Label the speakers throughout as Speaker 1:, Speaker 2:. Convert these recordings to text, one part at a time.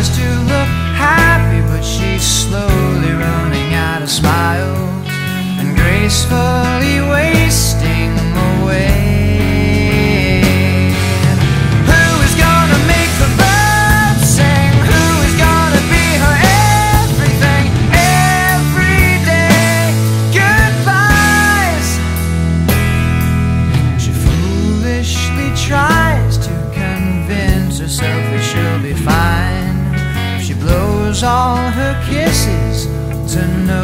Speaker 1: tries to look happy, but she's slowly running out of smiles and gracefully blows all her kisses to no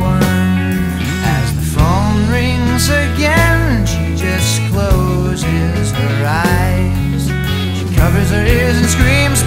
Speaker 1: one. As the phone rings again, she just closes her eyes. She covers her ears and screams,